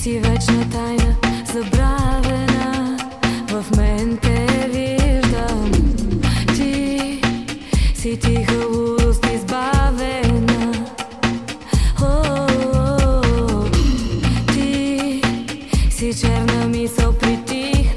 си вечна тайна, забравена. В мен те виждам. Ти си тиха лудост избавена. О, о, о. Ти си черна мисъл притиха.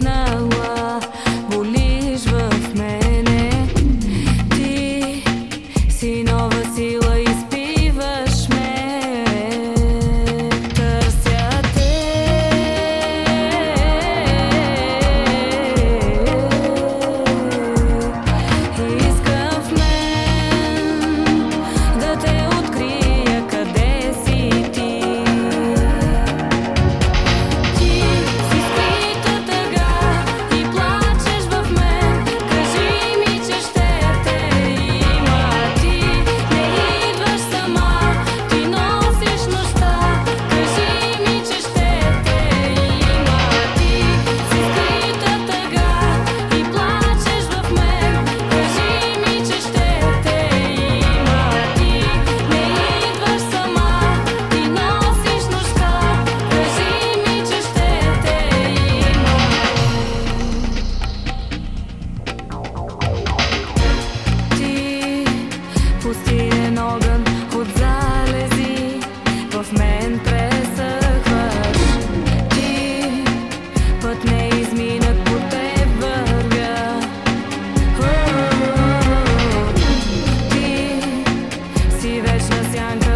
and